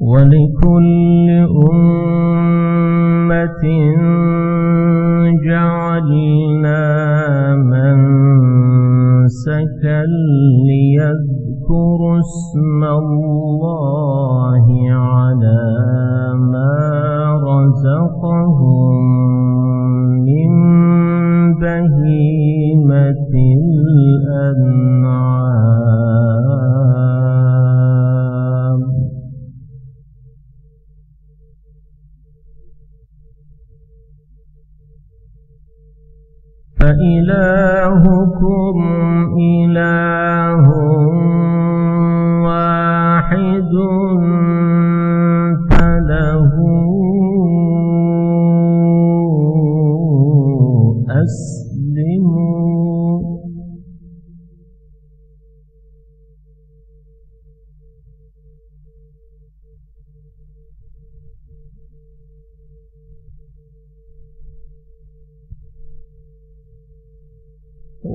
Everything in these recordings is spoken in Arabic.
ولكل أمة جعلنا منسكا ليذكروا اسم الله على ما رزقهم من بهيمة الأنعام. أسلموا.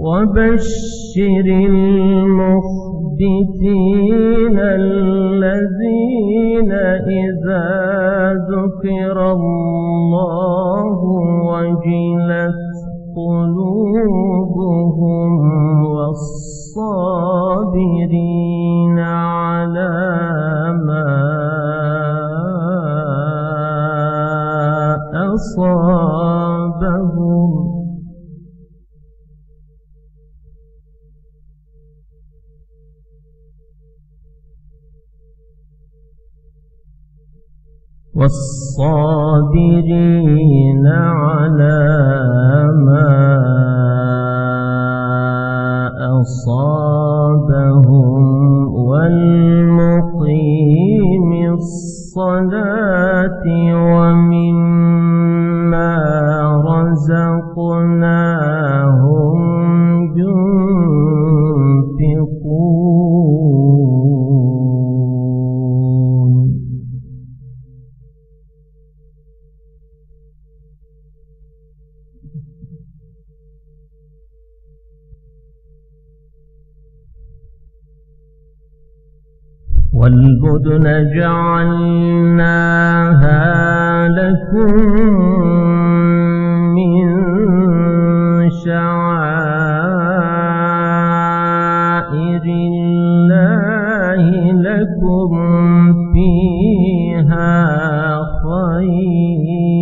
وبشر المخبتين الذين إذا ذكر الله قلوبهم والصابرين على ما أصابهم. والصابرين والبدن جعلناها لكم من شعائر الله لكم فيها خير.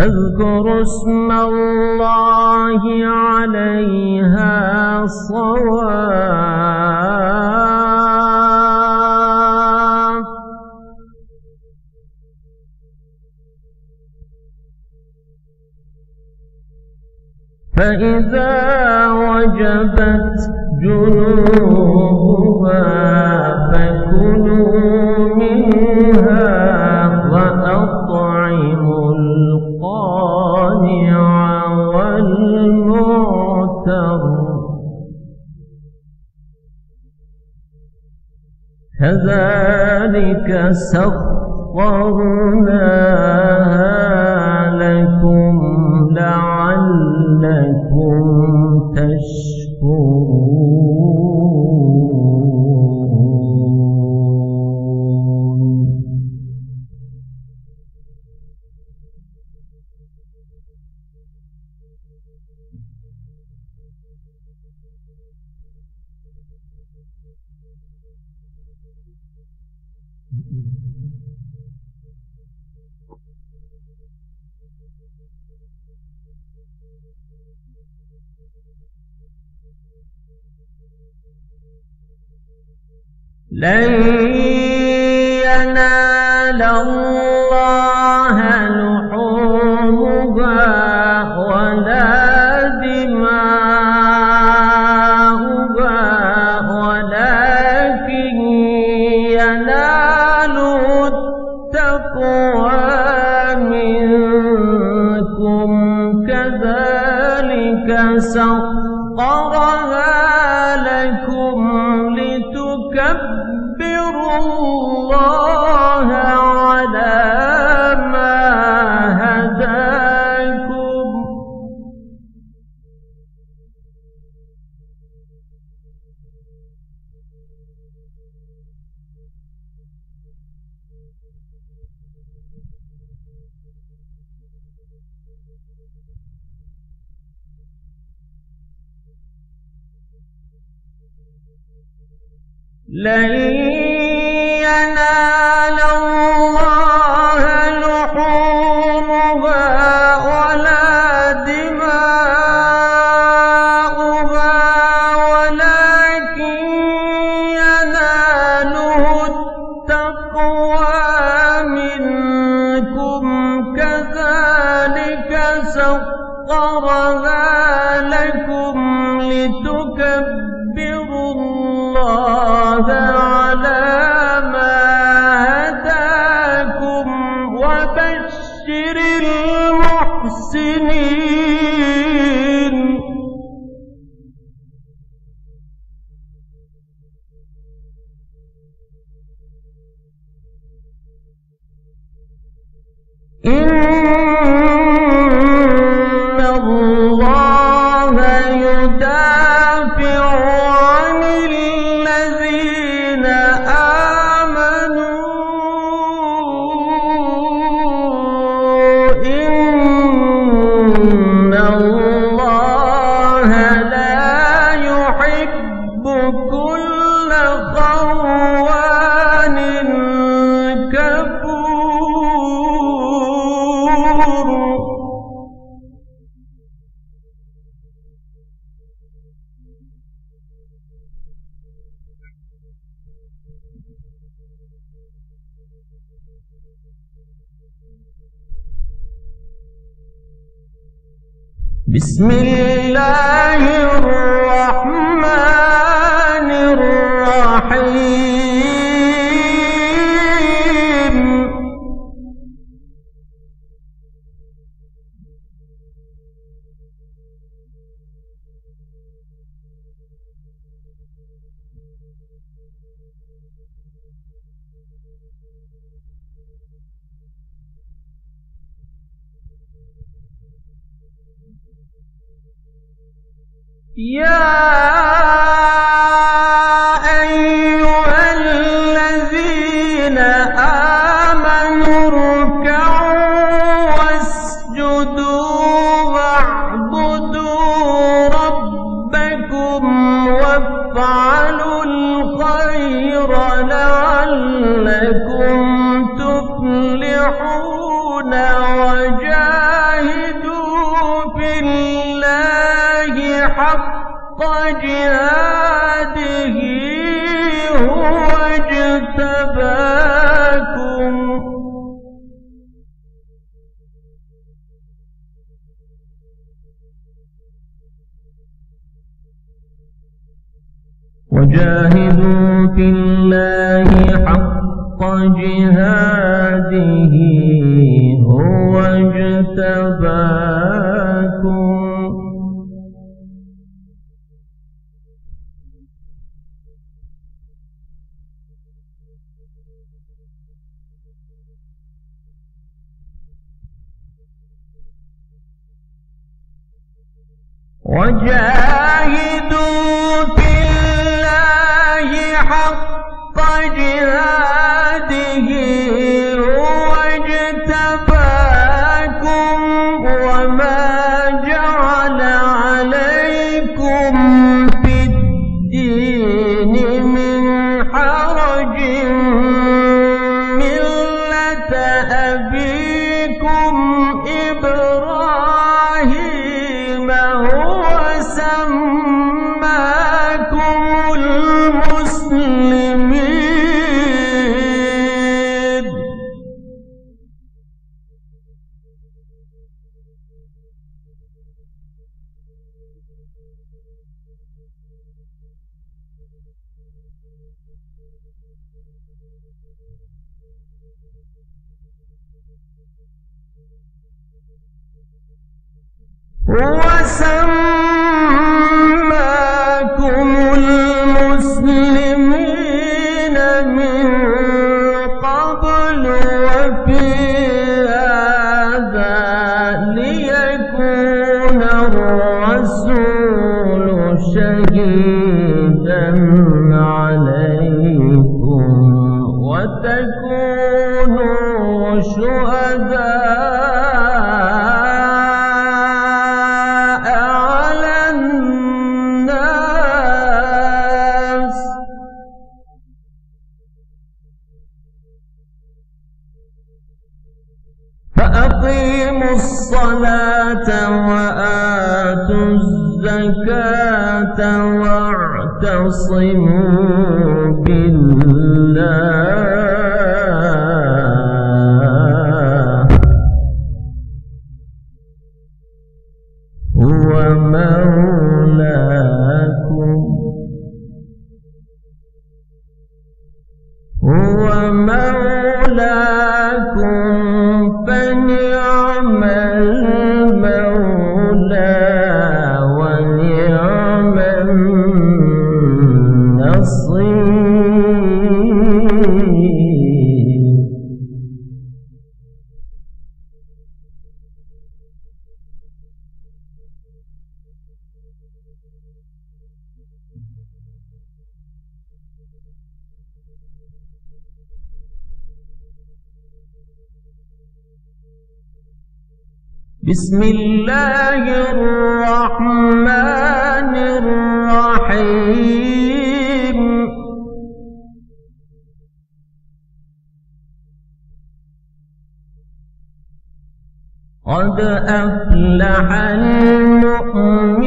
فاذكروا اسم الله عليها صواف فإذا وجبت جنوبها كذلك سخرناها لكم لعلكم تشكرون. لن ينال الله لحومها ولا دماؤها ولكن ينال التقوى منكم. كذلك سخرها لكم لن ينال الله لحومها ولا دماؤها ولكن يناله التقوى منكم. كذلك لكم لتكبروا الله بسم الله. يا وجاهدوا في الله حق جهاده هو اجتباكم. وجاهدوا هو المسلمين من قبل وفي هذا ليكون الرسول شهيدا عليكم وتكونوا شهداء واعتصموا بسم الله الرحمن الرحيم. قد أفلح المؤمنون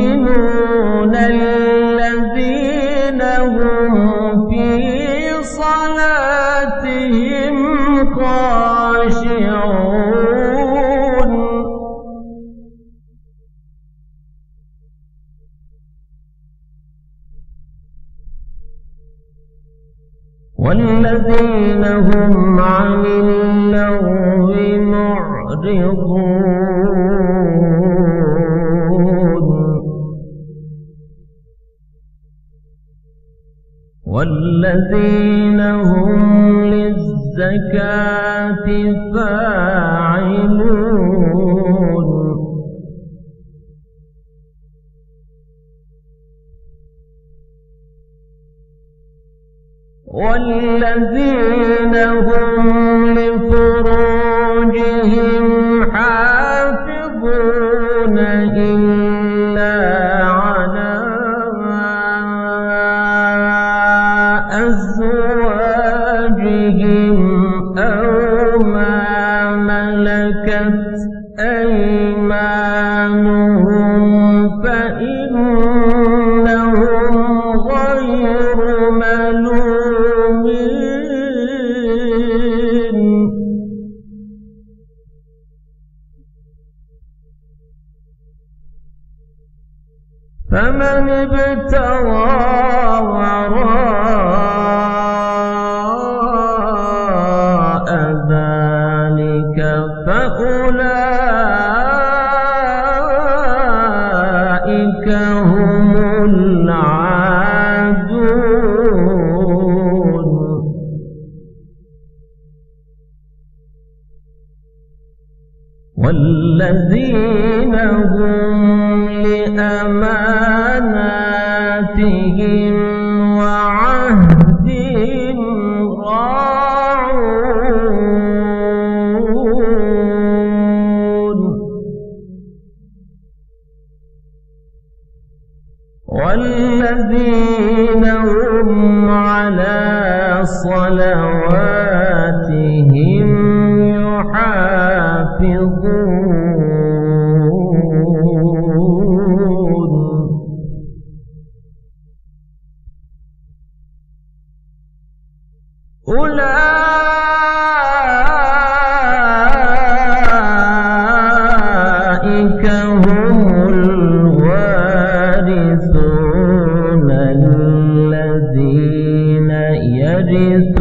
والذين هم عن اللغو معرضون. والذين هم للزكاة فاعلون. والذين هم لفروجهم حافظون إلا والذين هم لأماناتهم وعهدهم راعون. والذين هم على صلواتهم is